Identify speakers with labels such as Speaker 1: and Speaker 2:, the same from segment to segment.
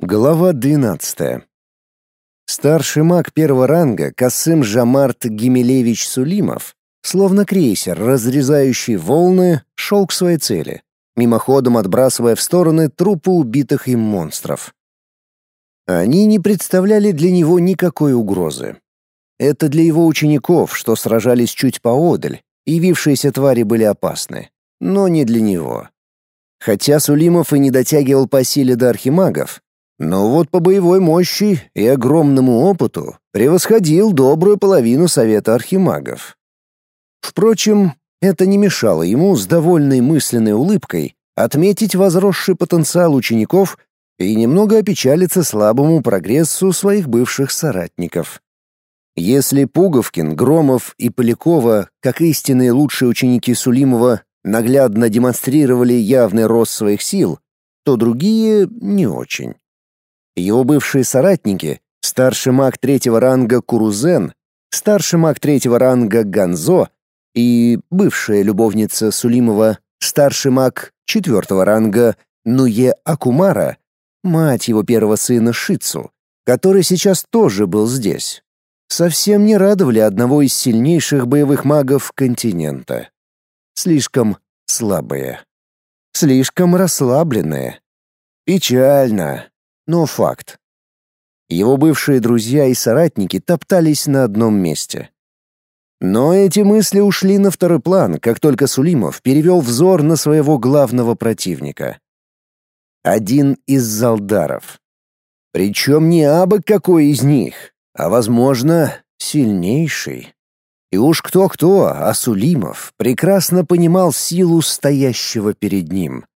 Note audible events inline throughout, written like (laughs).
Speaker 1: Глава 12. Старший маг первого ранга Касым Жамарт Гемелевич Сулимов, словно крейсер, разрезающий волны, шел к своей цели, мимоходом отбрасывая в стороны трупы убитых им монстров. Они не представляли для него никакой угрозы. Это для его учеников, что сражались чуть поодаль, явившиеся твари были опасны, но не для него. Хотя Сулимов и не дотягивал по силе до архимагов, но вот по боевой мощи и огромному опыту превосходил добрую половину совета архимагов. Впрочем, это не мешало ему с довольной мысленной улыбкой отметить возросший потенциал учеников и немного опечалиться слабому прогрессу своих бывших соратников. Если Пуговкин, Громов и Полякова, как истинные лучшие ученики Сулимова, наглядно демонстрировали явный рост своих сил, то другие не очень. Его бывшие соратники, старший маг третьего ранга Курузен, старший маг третьего ранга Ганзо и бывшая любовница Сулимова, старший маг четвертого ранга Нуе Акумара, мать его первого сына Шицу, который сейчас тоже был здесь, совсем не радовали одного из сильнейших боевых магов континента. Слишком слабые. Слишком расслабленные. Печально но факт. Его бывшие друзья и соратники топтались на одном месте. Но эти мысли ушли на второй план, как только Сулимов перевел взор на своего главного противника. Один из залдаров. Причем не абы какой из них, а, возможно, сильнейший. И уж кто-кто, а Сулимов прекрасно понимал силу стоящего перед ним.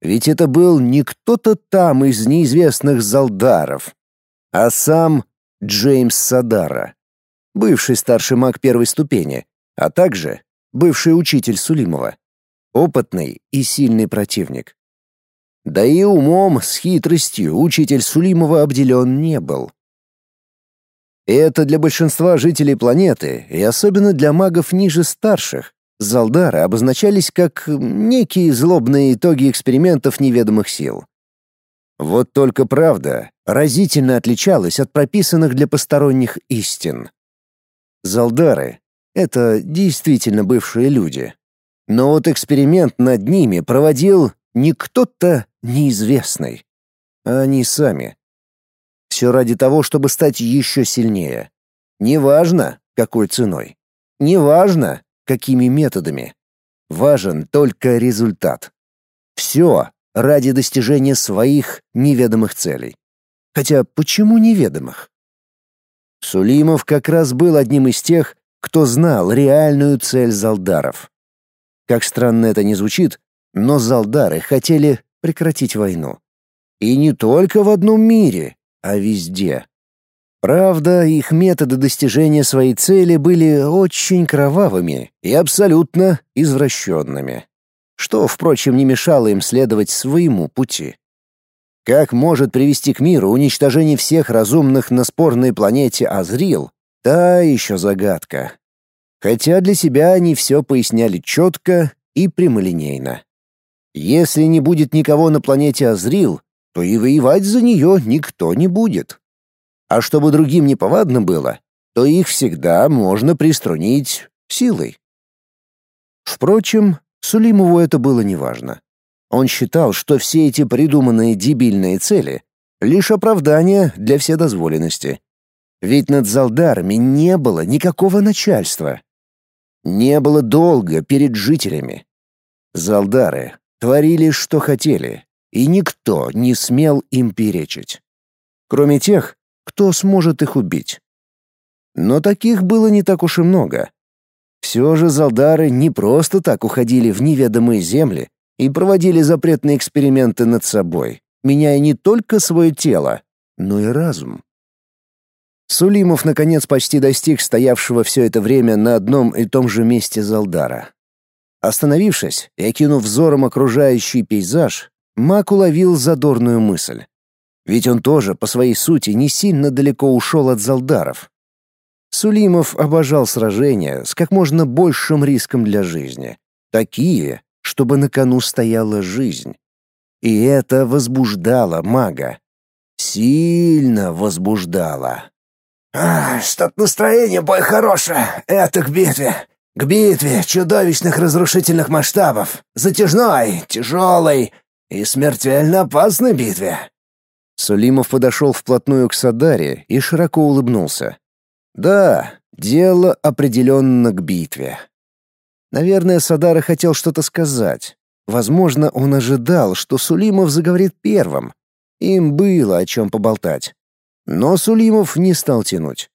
Speaker 1: Ведь это был не кто-то там из неизвестных залдаров, а сам Джеймс Садара, бывший старший маг первой ступени, а также бывший учитель Сулимова, опытный и сильный противник. Да и умом с хитростью учитель Сулимова обделен не был. Это для большинства жителей планеты, и особенно для магов ниже старших, Залдары обозначались как некие злобные итоги экспериментов неведомых сил. Вот только правда разительно отличалась от прописанных для посторонних истин. Залдары — это действительно бывшие люди. Но вот эксперимент над ними проводил не кто-то неизвестный, а они сами. Все ради того, чтобы стать еще сильнее. Неважно, какой ценой. Неважно, какими методами. Важен только результат. Все ради достижения своих неведомых целей. Хотя почему неведомых? Сулимов как раз был одним из тех, кто знал реальную цель залдаров. Как странно это ни звучит, но залдары хотели прекратить войну. И не только в одном мире, а везде. Правда, их методы достижения своей цели были очень кровавыми и абсолютно извращенными, что, впрочем, не мешало им следовать своему пути. Как может привести к миру уничтожение всех разумных на спорной планете Азрил, та еще загадка. Хотя для себя они все поясняли четко и прямолинейно. Если не будет никого на планете Азрил, то и воевать за нее никто не будет. А чтобы другим не повадно было, то их всегда можно приструнить силой. Впрочем, Сулимову это было неважно. Он считал, что все эти придуманные дебильные цели — лишь оправдание для вседозволенности. Ведь над Залдарами не было никакого начальства. Не было долга перед жителями. Залдары творили, что хотели, и никто не смел им перечить. Кроме тех, кто сможет их убить. Но таких было не так уж и много. Все же залдары не просто так уходили в неведомые земли и проводили запретные эксперименты над собой, меняя не только свое тело, но и разум. Сулимов наконец почти достиг стоявшего все это время на одном и том же месте Залдара. Остановившись и окинув взором окружающий пейзаж, Мак уловил задорную мысль. Ведь он тоже, по своей сути, не сильно далеко ушел от залдаров. Сулимов обожал сражения с как можно большим риском для жизни. Такие, чтобы на кону стояла жизнь. И это возбуждало мага. Сильно возбуждало.
Speaker 2: «А, что-то настроение бой хорошее. Это к битве. К битве чудовищных разрушительных масштабов. Затяжной, тяжелой и смертельно опасной битве».
Speaker 1: Сулимов подошел вплотную к Садаре и широко улыбнулся. «Да, дело определенно к битве». Наверное, Садара хотел что-то сказать. Возможно, он ожидал, что Сулимов заговорит первым. Им было о чем поболтать. Но Сулимов не стал тянуть.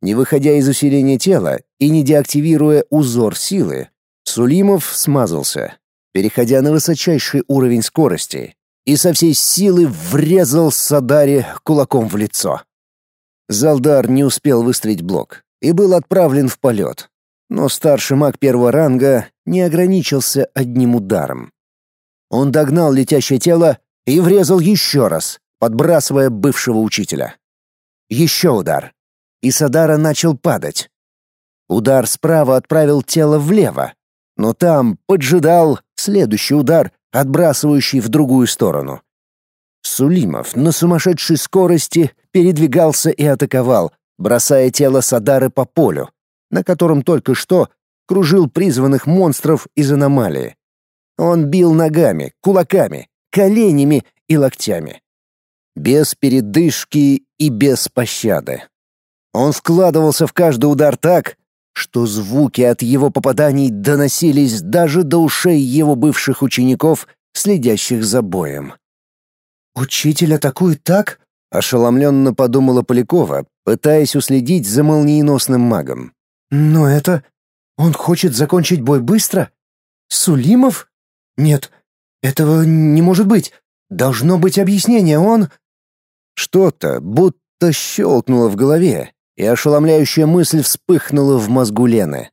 Speaker 1: Не выходя из усиления тела и не деактивируя узор силы, Сулимов смазался, переходя на высочайший уровень скорости, и со всей силы врезал Садаре кулаком в лицо. Залдар не успел выставить блок и был отправлен в полет. Но старший маг первого ранга не ограничился одним ударом. Он догнал летящее тело и врезал еще раз, подбрасывая бывшего учителя. Еще удар. И Садара начал падать. Удар справа отправил тело влево, но там поджидал следующий удар, отбрасывающий в другую сторону. Сулимов на сумасшедшей скорости передвигался и атаковал, бросая тело Садары по полю, на котором только что кружил призванных монстров из аномалии. Он бил ногами, кулаками, коленями и локтями. Без передышки и без пощады. Он вкладывался в каждый удар так, что звуки от его попаданий доносились даже до ушей его бывших учеников, следящих за боем.
Speaker 2: «Учитель атакует так?»
Speaker 1: — ошеломленно подумала Полякова, пытаясь уследить за молниеносным магом.
Speaker 2: «Но это... Он хочет закончить бой быстро? Сулимов? Нет, этого не может быть. Должно быть объяснение, он...»
Speaker 1: Что-то будто щелкнуло в голове, и ошеломляющая мысль вспыхнула в мозгу Лены.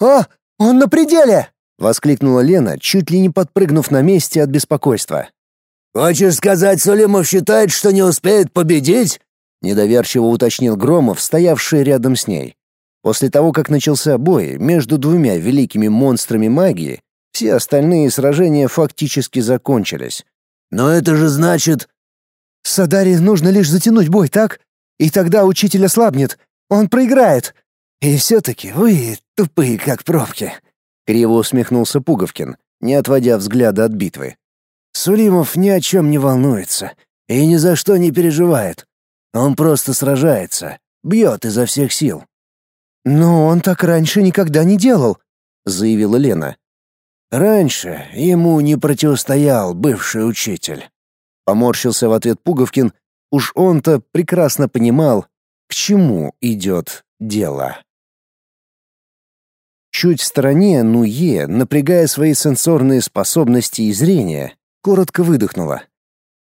Speaker 2: «О, он на пределе!»
Speaker 1: — воскликнула Лена, чуть ли не подпрыгнув на месте от беспокойства.
Speaker 2: «Хочешь сказать, Сулимов считает, что не успеет победить?»
Speaker 1: — недоверчиво уточнил Громов, стоявший рядом с ней. После того, как начался бой между двумя великими монстрами магии, все остальные сражения фактически закончились.
Speaker 2: «Но это же значит...» Садаре нужно лишь затянуть бой, так? И тогда учитель ослабнет, он проиграет. И все-таки вы тупые, как пробки».
Speaker 1: Криво усмехнулся Пуговкин, не отводя взгляда от битвы.
Speaker 2: Сулимов ни о чем не волнуется и ни за что не переживает. Он просто сражается, бьет изо всех сил. «Но он так раньше никогда не делал», — заявила Лена. «Раньше ему не противостоял бывший учитель».
Speaker 1: Поморщился в ответ Пуговкин. Уж он-то прекрасно понимал, к чему идет дело. Чуть в стороне Нуе, напрягая свои сенсорные способности и зрение, коротко выдохнула.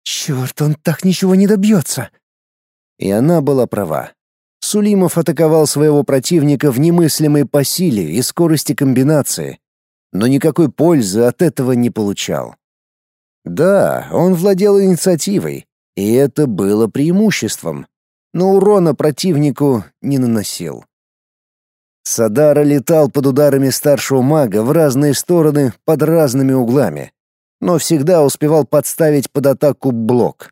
Speaker 2: «Черт, он так ничего не добьется!»
Speaker 1: И она была права. Сулимов атаковал своего противника в немыслимой по силе и скорости комбинации, но никакой пользы от этого не получал. Да, он владел инициативой, и это было преимуществом, но урона противнику не наносил. Садара летал под ударами старшего мага в разные стороны под разными углами, но всегда успевал подставить под атаку блок.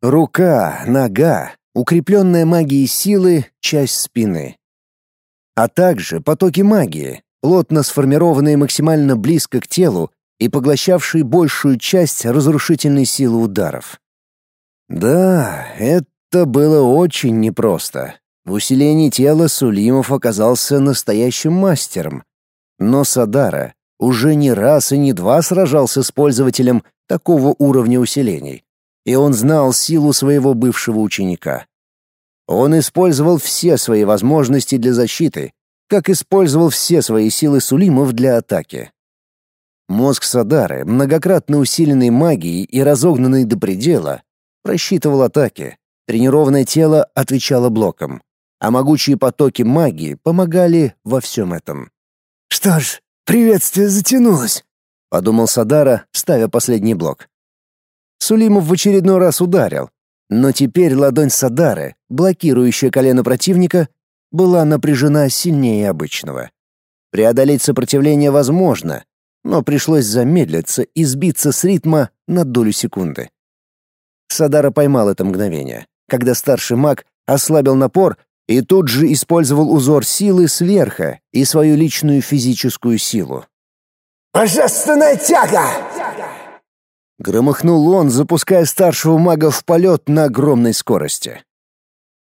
Speaker 1: Рука, нога, укрепленная магией силы, часть спины. А также потоки магии, плотно сформированные максимально близко к телу и поглощавший большую часть разрушительной силы ударов. Да, это было очень непросто. В усилении тела Сулимов оказался настоящим мастером. Но Садара уже не раз и не два сражался с пользователем такого уровня усилений, и он знал силу своего бывшего ученика. Он использовал все свои возможности для защиты, как использовал все свои силы Сулимов для атаки. Мозг Садары, многократно усиленный магией и разогнанный до предела, просчитывал атаки. Тренированное тело отвечало блоком, а могучие потоки магии помогали во всем этом.
Speaker 2: «Что ж, приветствие затянулось», — подумал Садара, ставя последний блок.
Speaker 1: Сулимов в очередной раз ударил, но теперь ладонь Садары, блокирующая колено противника, была напряжена сильнее обычного. Преодолеть сопротивление возможно, но пришлось замедлиться и сбиться с ритма на долю секунды. Садара поймал это мгновение, когда старший маг ослабил напор и тут же использовал узор силы сверха и свою личную физическую силу.
Speaker 2: «Божественная тяга!»
Speaker 1: Громыхнул он, запуская старшего мага в полет на огромной скорости.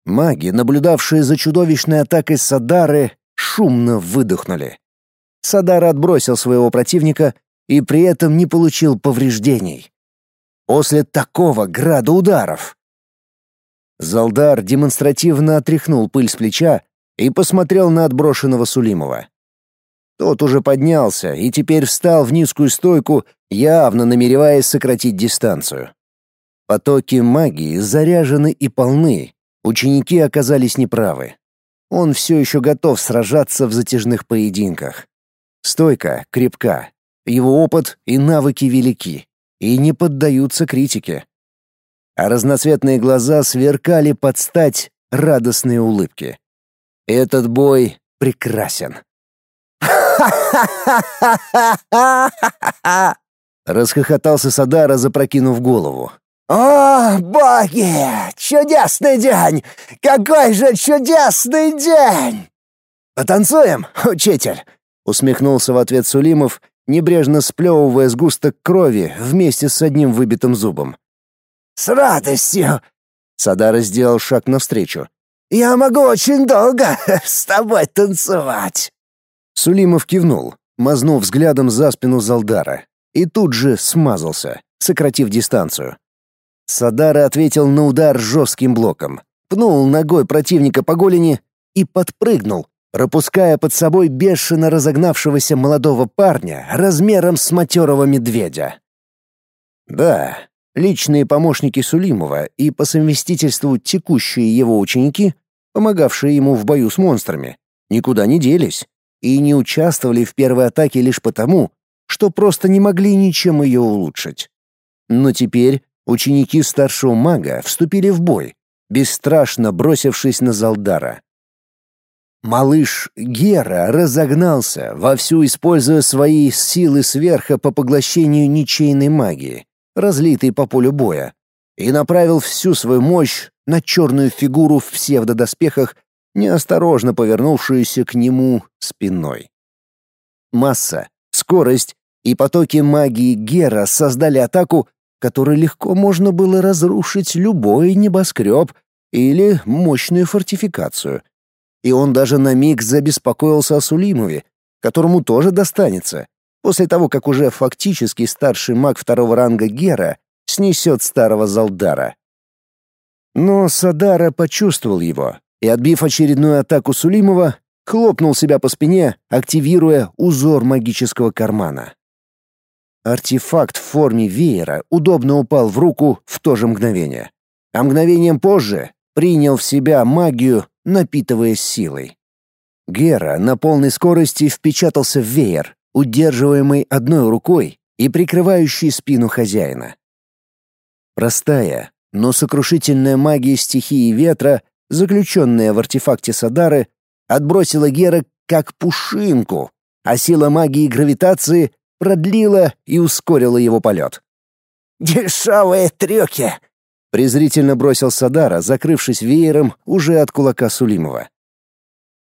Speaker 1: Маги, наблюдавшие за чудовищной атакой Садары, шумно выдохнули. Садара отбросил своего противника и при этом не получил повреждений. После такого града ударов. Залдар демонстративно отряхнул пыль с плеча и посмотрел на отброшенного Сулимова. Тот уже поднялся и теперь встал в низкую стойку, явно намереваясь сократить дистанцию. Потоки магии заряжены и полны, ученики оказались неправы. Он все еще готов сражаться в затяжных поединках. Стойка крепка, его опыт и навыки велики и не поддаются критике. А разноцветные глаза сверкали под стать радостные улыбки. Этот бой прекрасен. (laughs) Расхохотался Садара, запрокинув голову.
Speaker 2: «О, боги! Чудесный день! Какой же чудесный день!»
Speaker 1: «Потанцуем, учитель!» — усмехнулся в ответ Сулимов, небрежно сплевывая сгусток крови вместе с одним выбитым зубом.
Speaker 2: «С радостью!»
Speaker 1: — Садара сделал шаг навстречу.
Speaker 2: «Я могу очень долго (laughs) с тобой танцевать!»
Speaker 1: Сулимов кивнул, мазнув взглядом за спину Залдара, и тут же смазался, сократив дистанцию. Садара ответил на удар жестким блоком, пнул ногой противника по голени и подпрыгнул, пропуская под собой бешено разогнавшегося молодого парня размером с матерого медведя. Да, личные помощники Сулимова и по совместительству текущие его ученики, помогавшие ему в бою с монстрами, никуда не делись и не участвовали в первой атаке лишь потому, что просто не могли ничем ее улучшить. Но теперь ученики старшего мага вступили в бой, бесстрашно бросившись на Залдара. Малыш Гера разогнался, вовсю используя свои силы сверха по поглощению ничейной магии, разлитой по полю боя, и направил всю свою мощь на черную фигуру в псевдодоспехах, неосторожно повернувшуюся к нему спиной. Масса, скорость и потоки магии Гера создали атаку, которой легко можно было разрушить любой небоскреб или мощную фортификацию. И он даже на миг забеспокоился о Сулимове, которому тоже достанется, после того, как уже фактически старший маг второго ранга Гера снесет старого Залдара. Но Садара почувствовал его и, отбив очередную атаку Сулимова, хлопнул себя по спине, активируя узор магического кармана. Артефакт в форме веера удобно упал в руку в то же мгновение. А мгновением позже принял в себя магию, напитываясь силой. Гера на полной скорости впечатался в веер, удерживаемый одной рукой и прикрывающий спину хозяина. Простая, но сокрушительная магия стихии ветра, заключенная в артефакте Садары, отбросила Гера как пушинку, а сила магии гравитации продлила и ускорила его полет.
Speaker 2: «Дешевые трюки!»
Speaker 1: — презрительно бросил Садара, закрывшись веером уже от кулака Сулимова.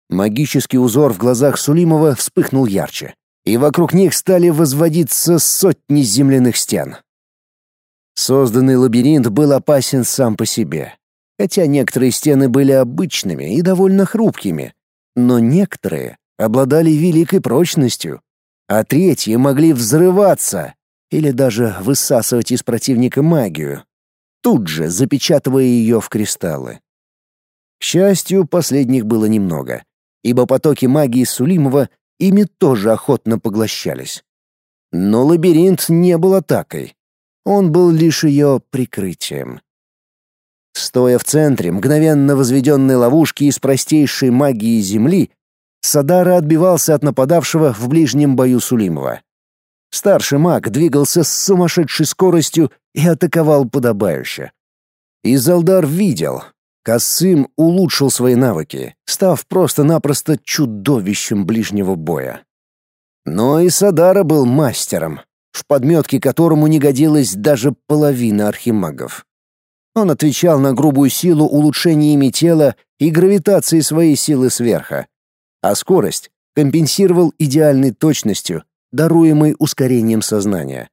Speaker 1: Магический узор в глазах Сулимова вспыхнул ярче, и вокруг них стали возводиться сотни земляных стен. Созданный лабиринт был опасен сам по себе, хотя некоторые стены были обычными и довольно хрупкими, но некоторые обладали великой прочностью, а третьи могли взрываться или даже высасывать из противника магию, тут же запечатывая ее в кристаллы. К счастью, последних было немного, ибо потоки магии Сулимова ими тоже охотно поглощались. Но лабиринт не был атакой. Он был лишь ее прикрытием. Стоя в центре мгновенно возведенной ловушки из простейшей магии Земли, Садара отбивался от нападавшего в ближнем бою Сулимова. Старший маг двигался с сумасшедшей скоростью и атаковал подобающе. Изалдар видел. Касым улучшил свои навыки, став просто-напросто чудовищем ближнего боя. Но и Садара был мастером, в подметке которому не годилась даже половина архимагов. Он отвечал на грубую силу улучшениями тела и гравитацией своей силы сверха. А скорость компенсировал идеальной точностью, даруемой ускорением сознания.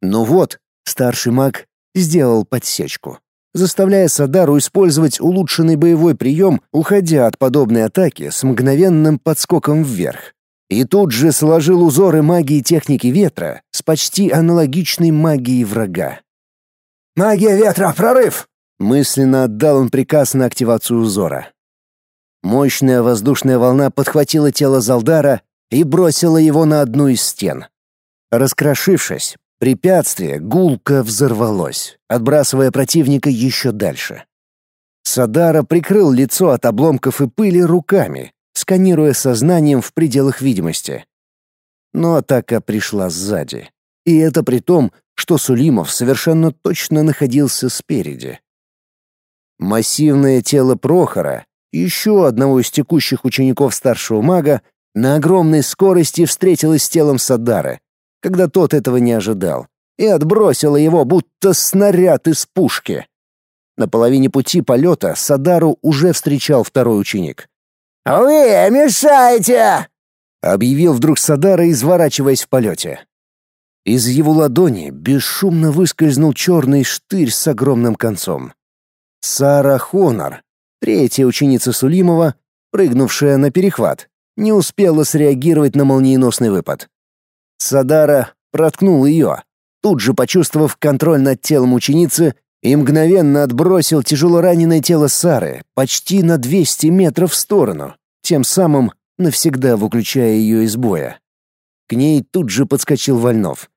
Speaker 1: Ну вот, старший маг сделал подсечку, заставляя Садару использовать улучшенный боевой прием, уходя от подобной атаки с мгновенным подскоком вверх. И тут же сложил узоры магии техники ветра с почти аналогичной магией врага.
Speaker 2: «Магия ветра, прорыв!»
Speaker 1: Мысленно отдал он приказ на активацию узора. Мощная воздушная волна подхватила тело Залдара и бросила его на одну из стен. Раскрошившись, препятствие гулко взорвалось, отбрасывая противника еще дальше. Садара прикрыл лицо от обломков и пыли руками, сканируя сознанием в пределах видимости. Но атака пришла сзади. И это при том, что Сулимов совершенно точно находился спереди. Массивное тело Прохора, еще одного из текущих учеников старшего мага, на огромной скорости встретилось с телом Садары, когда тот этого не ожидал, и отбросило его, будто снаряд из пушки. На половине пути полета Садару уже встречал второй ученик.
Speaker 2: «Вы мешаете!»
Speaker 1: — объявил вдруг Садара, изворачиваясь в полете. Из его ладони бесшумно выскользнул черный штырь с огромным концом. Сара Хонор, третья ученица Сулимова, прыгнувшая на перехват, не успела среагировать на молниеносный выпад. Садара проткнул ее, тут же почувствовав контроль над телом ученицы и мгновенно отбросил тяжело раненое тело Сары почти на 200 метров в сторону, тем самым навсегда выключая ее из боя. К ней тут же подскочил Вольнов.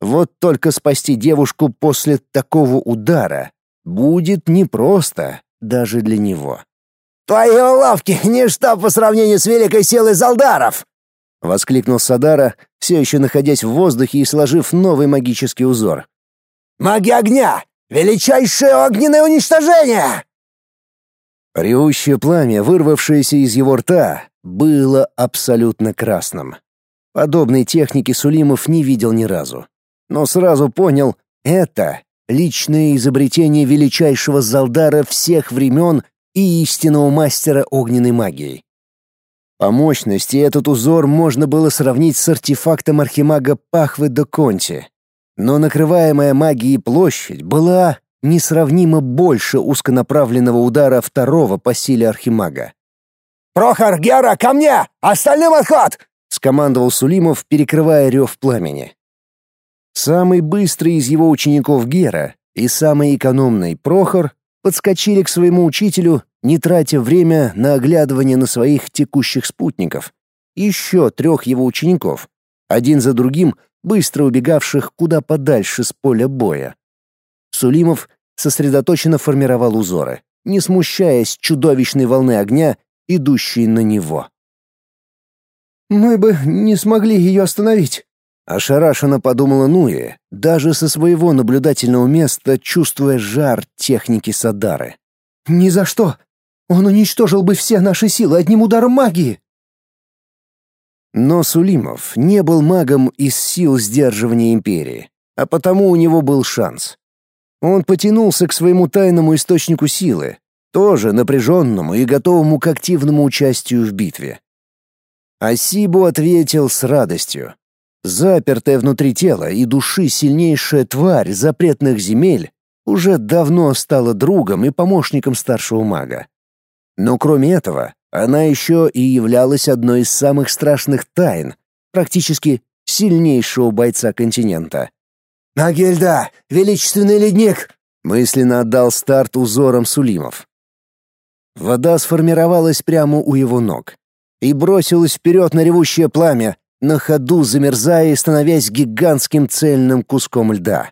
Speaker 1: Вот только спасти девушку после такого удара будет непросто даже для него.
Speaker 2: «Твои уловки — ничто по сравнению с великой силой Залдаров!»
Speaker 1: — воскликнул Садара, все еще находясь в воздухе и сложив новый магический узор.
Speaker 2: «Магия огня! Величайшее огненное уничтожение!»
Speaker 1: Ревущее пламя, вырвавшееся из его рта, было абсолютно красным. Подобной техники Сулимов не видел ни разу но сразу понял — это личное изобретение величайшего Залдара всех времен и истинного мастера огненной магии. По мощности этот узор можно было сравнить с артефактом архимага Пахвы до Конти, но накрываемая магией площадь была несравнимо больше узконаправленного удара второго по силе архимага.
Speaker 2: «Прохор, Гера, ко мне! Остальным отход!»
Speaker 1: — скомандовал Сулимов, перекрывая рев пламени. Самый быстрый из его учеников Гера и самый экономный Прохор подскочили к своему учителю, не тратя время на оглядывание на своих текущих спутников. Еще трех его учеников, один за другим, быстро убегавших куда подальше с поля боя. Сулимов сосредоточенно формировал узоры, не смущаясь чудовищной волны огня, идущей на него.
Speaker 2: «Мы бы не смогли ее остановить»,
Speaker 1: Ошарашенно подумала Нуи, даже со своего наблюдательного места чувствуя жар техники Садары.
Speaker 2: «Ни за что! Он уничтожил бы все наши силы одним ударом магии!»
Speaker 1: Но Сулимов не был магом из сил сдерживания империи, а потому у него был шанс. Он потянулся к своему тайному источнику силы, тоже напряженному и готовому к активному участию в битве. Асибу ответил с радостью. Запертая внутри тела и души сильнейшая тварь запретных земель уже давно стала другом и помощником старшего мага. Но кроме этого, она еще и являлась одной из самых страшных тайн, практически сильнейшего бойца континента.
Speaker 2: «Агельда! Величественный ледник!»
Speaker 1: мысленно отдал старт узором Сулимов. Вода сформировалась прямо у его ног и бросилась вперед на ревущее пламя, на ходу замерзая и становясь гигантским цельным куском льда.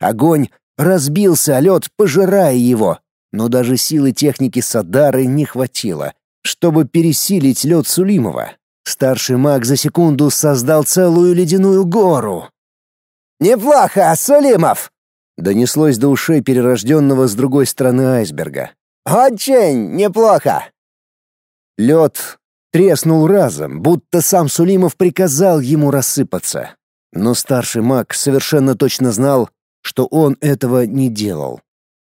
Speaker 1: Огонь разбился о лед, пожирая его, но даже силы техники Садары не хватило, чтобы пересилить лед Сулимова. Старший маг за секунду создал целую ледяную гору.
Speaker 2: «Неплохо, Сулимов!»
Speaker 1: — донеслось до ушей перерожденного с другой стороны айсберга.
Speaker 2: «Очень неплохо!»
Speaker 1: Лед треснул разом, будто сам Сулимов приказал ему рассыпаться. Но старший маг совершенно точно знал, что он этого не делал.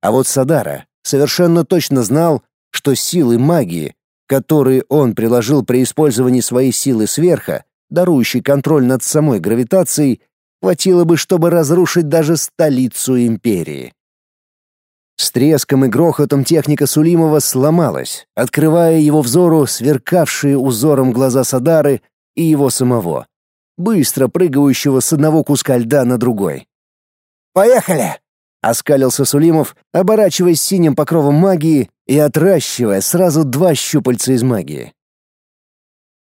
Speaker 1: А вот Садара совершенно точно знал, что силы магии, которые он приложил при использовании своей силы сверха, дарующей контроль над самой гравитацией, хватило бы, чтобы разрушить даже столицу империи. С треском и грохотом техника Сулимова сломалась, открывая его взору сверкавшие узором глаза Садары и его самого, быстро прыгающего с одного куска льда на другой.
Speaker 2: «Поехали!»
Speaker 1: — оскалился Сулимов, оборачиваясь синим покровом магии и отращивая сразу два щупальца из магии.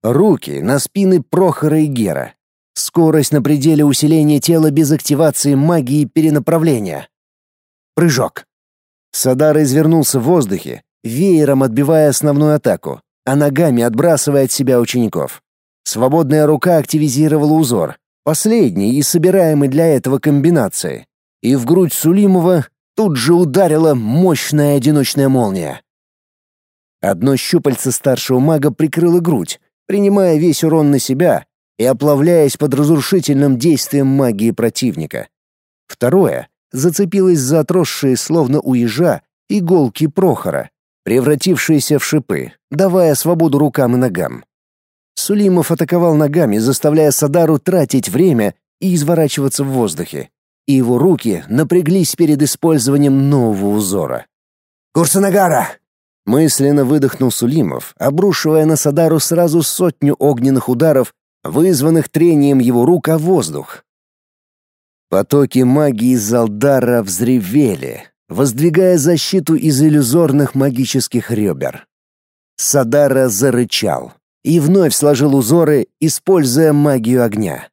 Speaker 1: Руки на спины Прохора и Гера. Скорость на пределе усиления тела без активации магии перенаправления. Прыжок. Садар извернулся в воздухе, веером отбивая основную атаку, а ногами отбрасывая от себя учеников. Свободная рука активизировала узор, последний и собираемый для этого комбинации. И в грудь Сулимова тут же ударила мощная одиночная молния. Одно щупальце старшего мага прикрыло грудь, принимая весь урон на себя и оплавляясь под разрушительным действием магии противника. Второе зацепилось за отросшие, словно у ежа, иголки Прохора, превратившиеся в шипы, давая свободу рукам и ногам. Сулимов атаковал ногами, заставляя Садару тратить время и изворачиваться в воздухе. И его руки напряглись перед использованием нового узора.
Speaker 2: «Курсанагара!»
Speaker 1: Мысленно выдохнул Сулимов, обрушивая на Садару сразу сотню огненных ударов, вызванных трением его рук о воздух. Потоки магии Залдара взревели, воздвигая защиту из иллюзорных магических ребер. Садара зарычал и вновь сложил узоры, используя магию огня.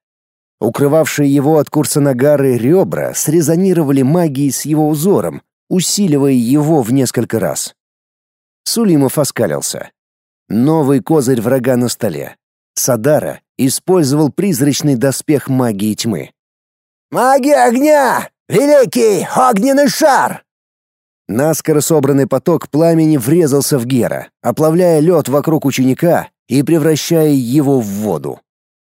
Speaker 1: Укрывавшие его от курса Нагары ребра срезонировали магией с его узором, усиливая его в несколько раз. Сулимов оскалился. Новый козырь врага на столе. Садара использовал призрачный доспех магии тьмы.
Speaker 2: «Магия огня! Великий огненный шар!»
Speaker 1: Наскоро собранный поток пламени врезался в Гера, оплавляя лед вокруг ученика и превращая его в воду.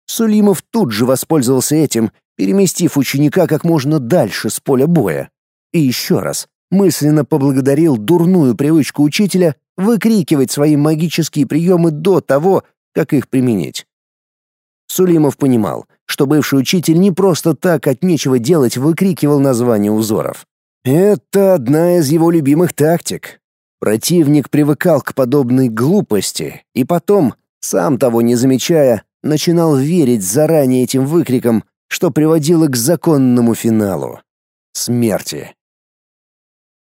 Speaker 1: Сулимов тут же воспользовался этим, переместив ученика как можно дальше с поля боя. И еще раз мысленно поблагодарил дурную привычку учителя выкрикивать свои магические приемы до того, как их применить. Сулимов понимал, что бывший учитель не просто так от нечего делать выкрикивал названия узоров. Это одна из его любимых тактик. Противник привыкал к подобной глупости и потом, сам того не замечая, начинал верить заранее этим выкрикам, что приводило к законному финалу — смерти.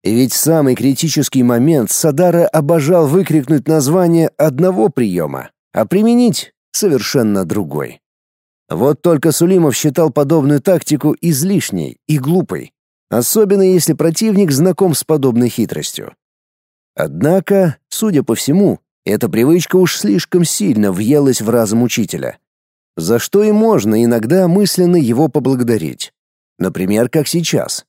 Speaker 1: И ведь самый критический момент Садара обожал выкрикнуть название одного приема, а применить совершенно другой. Вот только Сулимов считал подобную тактику излишней и глупой, особенно если противник знаком с подобной хитростью. Однако, судя по всему, эта привычка уж слишком сильно въелась в разум учителя, за что и можно иногда мысленно его поблагодарить. Например, как сейчас.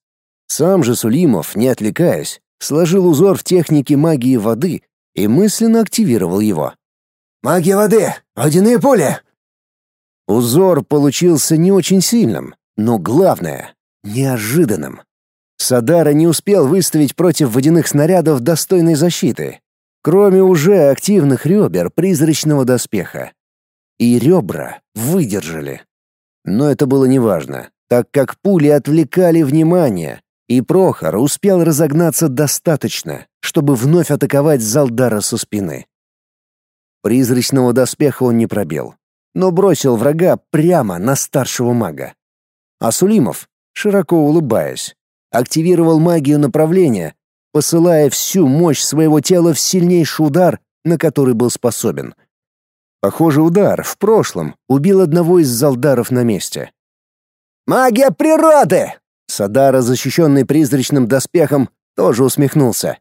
Speaker 1: Сам же Сулимов, не отвлекаясь, сложил узор в технике магии воды и мысленно активировал его.
Speaker 2: «Магия воды! Водяные пули!»
Speaker 1: Узор получился не очень сильным, но главное — неожиданным. Садара не успел выставить против водяных снарядов достойной защиты, кроме уже активных ребер призрачного доспеха. И ребра выдержали. Но это было неважно, так как пули отвлекали внимание, и Прохор успел разогнаться достаточно, чтобы вновь атаковать Залдара со спины. Призрачного доспеха он не пробил, но бросил врага прямо на старшего мага. А Сулимов, широко улыбаясь, активировал магию направления, посылая всю мощь своего тела в сильнейший удар, на который был способен. Похоже, удар в прошлом убил одного из залдаров на месте.
Speaker 2: «Магия природы!»
Speaker 1: Садара, защищенный призрачным доспехом, тоже усмехнулся.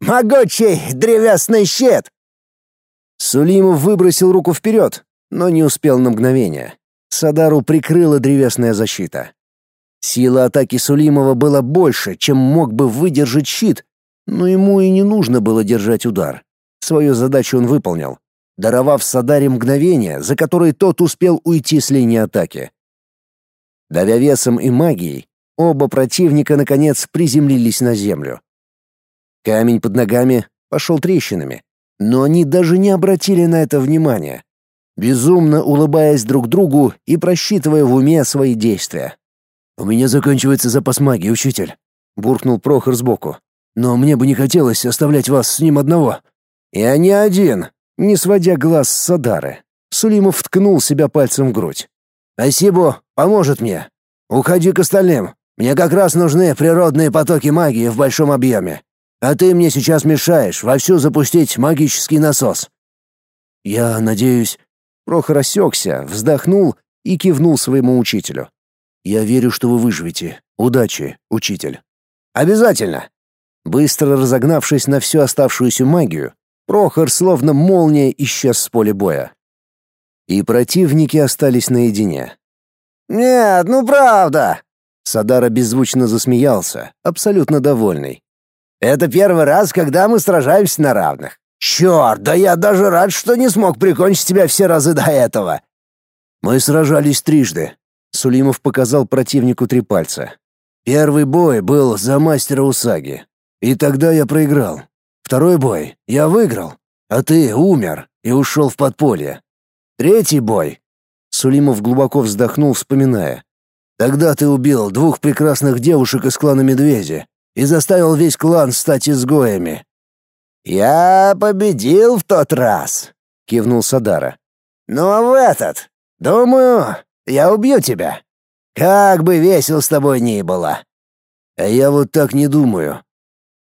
Speaker 2: «Могучий древесный щит!»
Speaker 1: Сулимов выбросил руку вперед, но не успел на мгновение. Садару прикрыла древесная защита. Сила атаки Сулимова была больше, чем мог бы выдержать щит, но ему и не нужно было держать удар. Свою задачу он выполнил, даровав Садаре мгновение, за которое тот успел уйти с линии атаки. Давя весом и магией, Оба противника наконец приземлились на землю. Камень под ногами пошел трещинами, но они даже не обратили на это внимания, безумно улыбаясь друг другу и просчитывая в уме свои действия.
Speaker 2: «У меня заканчивается запас магии, учитель», — буркнул Прохор сбоку. «Но мне бы не хотелось оставлять вас с ним одного».
Speaker 1: «Я не один», — не сводя глаз с Садары. Сулимов ткнул себя пальцем в грудь.
Speaker 2: «Спасибо, поможет мне. Уходи к остальным. Мне как раз нужны природные потоки магии в большом объеме. А ты мне сейчас мешаешь вовсю запустить магический насос».
Speaker 1: «Я надеюсь...» Прохор осекся, вздохнул и кивнул своему учителю. Я верю, что вы выживете. Удачи, учитель. Обязательно. Быстро разогнавшись на всю оставшуюся магию, Прохор словно молния исчез с поля боя. И противники остались наедине.
Speaker 2: «Нет, ну правда!»
Speaker 1: Садара беззвучно засмеялся, абсолютно довольный.
Speaker 2: «Это первый раз, когда мы сражаемся на равных. Черт, да я даже рад, что не смог прикончить тебя все разы до этого!»
Speaker 1: «Мы сражались трижды», Сулимов показал противнику три пальца. Первый бой был за мастера Усаги. И тогда я проиграл. Второй бой я выиграл, а ты умер и ушел в подполье. Третий бой. Сулимов глубоко вздохнул, вспоминая. Тогда ты убил двух прекрасных девушек из клана Медведи и заставил весь клан стать изгоями.
Speaker 2: Я победил в тот раз, кивнул Садара. Ну а в этот, думаю, я убью тебя. Как бы весело с тобой ни было.
Speaker 1: А я вот так не думаю.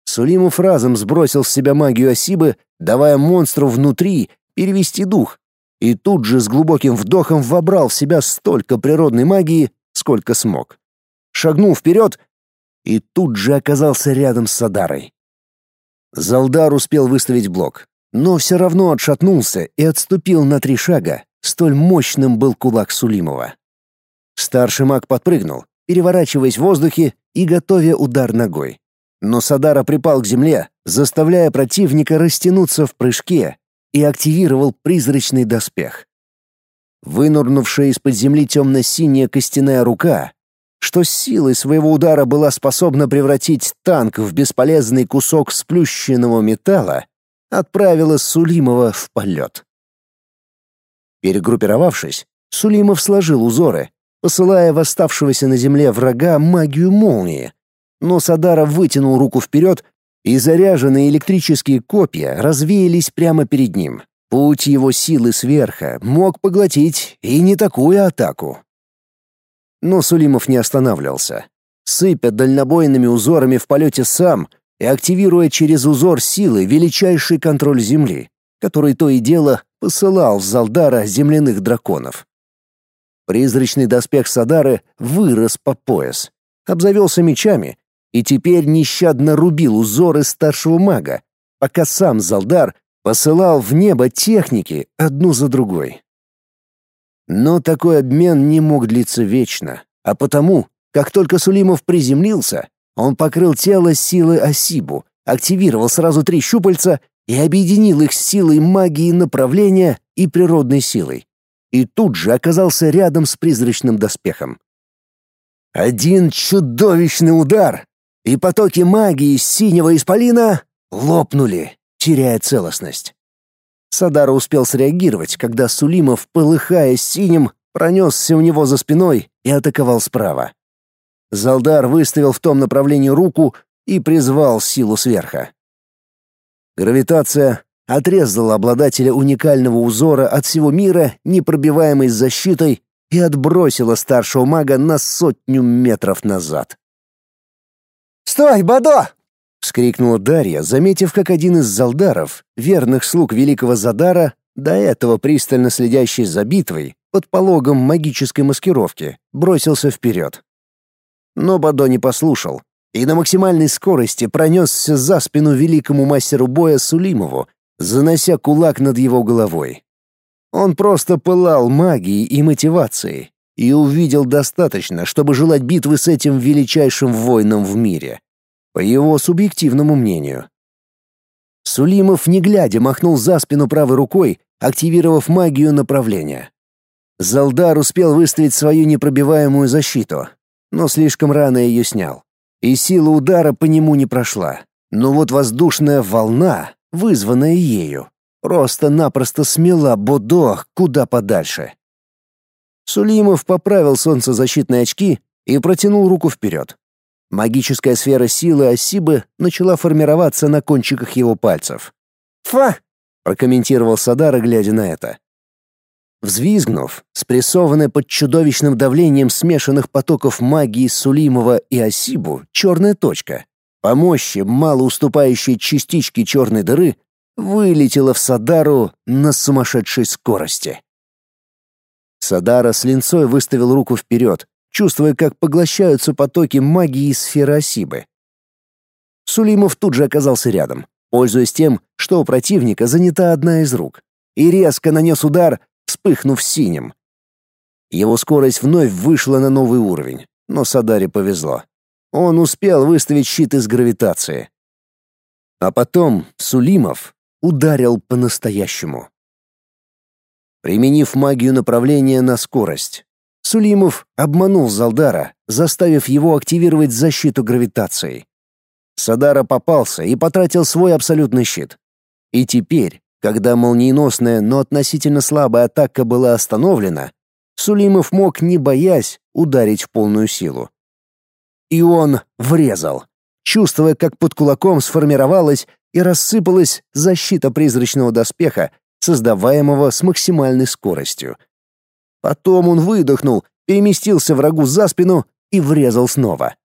Speaker 1: Сулимов разом сбросил с себя магию Осибы, давая монстру внутри перевести дух, и тут же с глубоким вдохом вобрал в себя столько природной магии, сколько смог. Шагнул вперед и тут же оказался рядом с Садарой. Залдар успел выставить блок, но все равно отшатнулся и отступил на три шага, Столь мощным был кулак Сулимова. Старший маг подпрыгнул, переворачиваясь в воздухе и готовя удар ногой. Но Садара припал к земле, заставляя противника растянуться в прыжке и активировал призрачный доспех. Вынурнувшая из-под земли темно-синяя костяная рука, что силой своего удара была способна превратить танк в бесполезный кусок сплющенного металла, отправила Сулимова в полет. Перегруппировавшись, Сулимов сложил узоры, посылая в оставшегося на земле врага магию молнии. Но Садара вытянул руку вперед, и заряженные электрические копья развеялись прямо перед ним. Путь его силы сверха мог поглотить и не такую атаку. Но Сулимов не останавливался. Сыпя дальнобойными узорами в полете сам и активируя через узор силы величайший контроль Земли, который то и дело посылал в Залдара земляных драконов. Призрачный доспех Садары вырос по пояс, обзавелся мечами и теперь нещадно рубил узоры старшего мага, пока сам Залдар посылал в небо техники одну за другой. Но такой обмен не мог длиться вечно, а потому, как только Сулимов приземлился, он покрыл тело силой Осибу, активировал сразу три щупальца и объединил их с силой магии направления и природной силой. И тут же оказался рядом с призрачным доспехом. Один чудовищный удар, и потоки магии синего исполина лопнули, теряя целостность. Садара успел среагировать, когда Сулимов, полыхая синим, пронесся у него за спиной и атаковал справа. Залдар выставил в том направлении руку и призвал силу сверха. Гравитация отрезала обладателя уникального узора от всего мира непробиваемой защитой и отбросила старшего мага на сотню метров назад.
Speaker 2: «Стой, Бадо!»
Speaker 1: — вскрикнула Дарья, заметив, как один из залдаров, верных слуг великого Задара, до этого пристально следящий за битвой, под пологом магической маскировки, бросился вперед. Но Бадо не послушал, и на максимальной скорости пронесся за спину великому мастеру боя Сулимову, занося кулак над его головой. Он просто пылал магией и мотивацией и увидел достаточно, чтобы желать битвы с этим величайшим воином в мире, по его субъективному мнению. Сулимов, не глядя, махнул за спину правой рукой, активировав магию направления. Залдар успел выставить свою непробиваемую защиту, но слишком рано ее снял и сила удара по нему не прошла. Но вот воздушная волна, вызванная ею, просто-напросто смела Бодо куда подальше. Сулимов поправил солнцезащитные очки и протянул руку вперед. Магическая сфера силы Осибы начала формироваться на кончиках его пальцев. «Фа!» — прокомментировал Садара, глядя на это. Взвизгнув, спрессованная под чудовищным давлением смешанных потоков магии Сулимова и Осибу, черная точка, по мощи мало уступающей частички черной дыры, вылетела в Садару на сумасшедшей скорости. Садара с линцой выставил руку вперед, чувствуя, как поглощаются потоки магии из сферы Осибы. Сулимов тут же оказался рядом, пользуясь тем, что у противника занята одна из рук, и резко нанес удар, вспыхнув синим. Его скорость вновь вышла на новый уровень, но Садаре повезло. Он успел выставить щит из гравитации. А потом Сулимов ударил по-настоящему. Применив магию направления на скорость, Сулимов обманул Залдара, заставив его активировать защиту гравитацией. Садара попался и потратил свой абсолютный щит. И теперь, когда молниеносная, но относительно слабая атака была остановлена, Сулимов мог, не боясь, ударить в полную силу. И он врезал, чувствуя, как под кулаком сформировалась и рассыпалась защита призрачного доспеха, создаваемого с максимальной скоростью. Потом он выдохнул, переместился врагу за спину и врезал снова.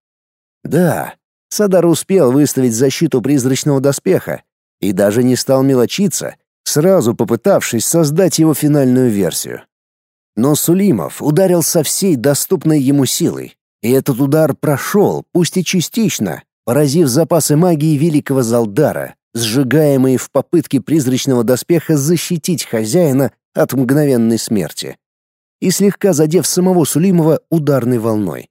Speaker 1: Да, Садар успел выставить защиту призрачного доспеха и даже не стал мелочиться, сразу попытавшись создать его финальную версию. Но Сулимов ударил со всей доступной ему силой, и этот удар прошел, пусть и частично, поразив запасы магии великого Залдара, сжигаемые в попытке призрачного доспеха защитить хозяина от мгновенной смерти, и слегка задев самого Сулимова ударной волной.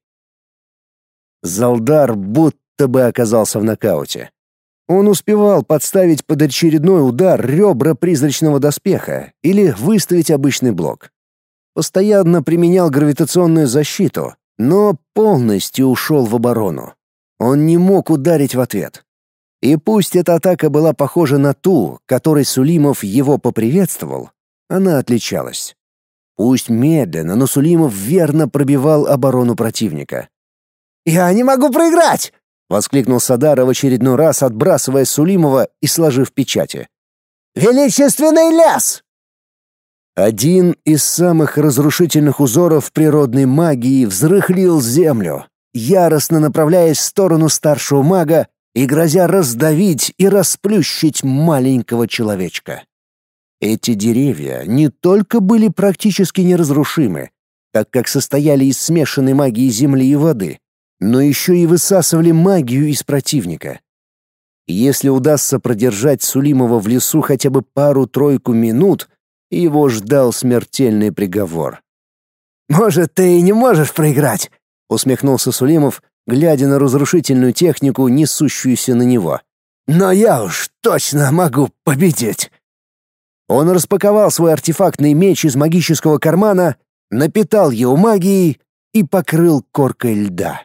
Speaker 1: Залдар будто бы оказался в нокауте. Он успевал подставить под очередной удар ребра призрачного доспеха или выставить обычный блок. Постоянно применял гравитационную защиту, но полностью ушел в оборону. Он не мог ударить в ответ. И пусть эта атака была похожа на ту, которой Сулимов его поприветствовал, она отличалась. Пусть медленно, но Сулимов верно пробивал оборону противника. «Я не могу проиграть!» воскликнул Садара в очередной раз, отбрасывая Сулимова и сложив печати. Величественный лес. Один из самых разрушительных узоров природной магии взрыхлил землю, яростно направляясь в сторону старшего мага и грозя раздавить и расплющить маленького человечка. Эти деревья не только были практически неразрушимы, так как состояли из смешанной магии земли и воды, но еще и высасывали магию из противника. Если удастся продержать Сулимова в лесу хотя бы пару-тройку минут, его ждал смертельный приговор. «Может, ты и не можешь проиграть?» — усмехнулся Сулимов, глядя на разрушительную технику, несущуюся на него. «Но я уж точно могу победить!» Он распаковал свой артефактный меч из магического кармана, напитал его магией и покрыл коркой льда.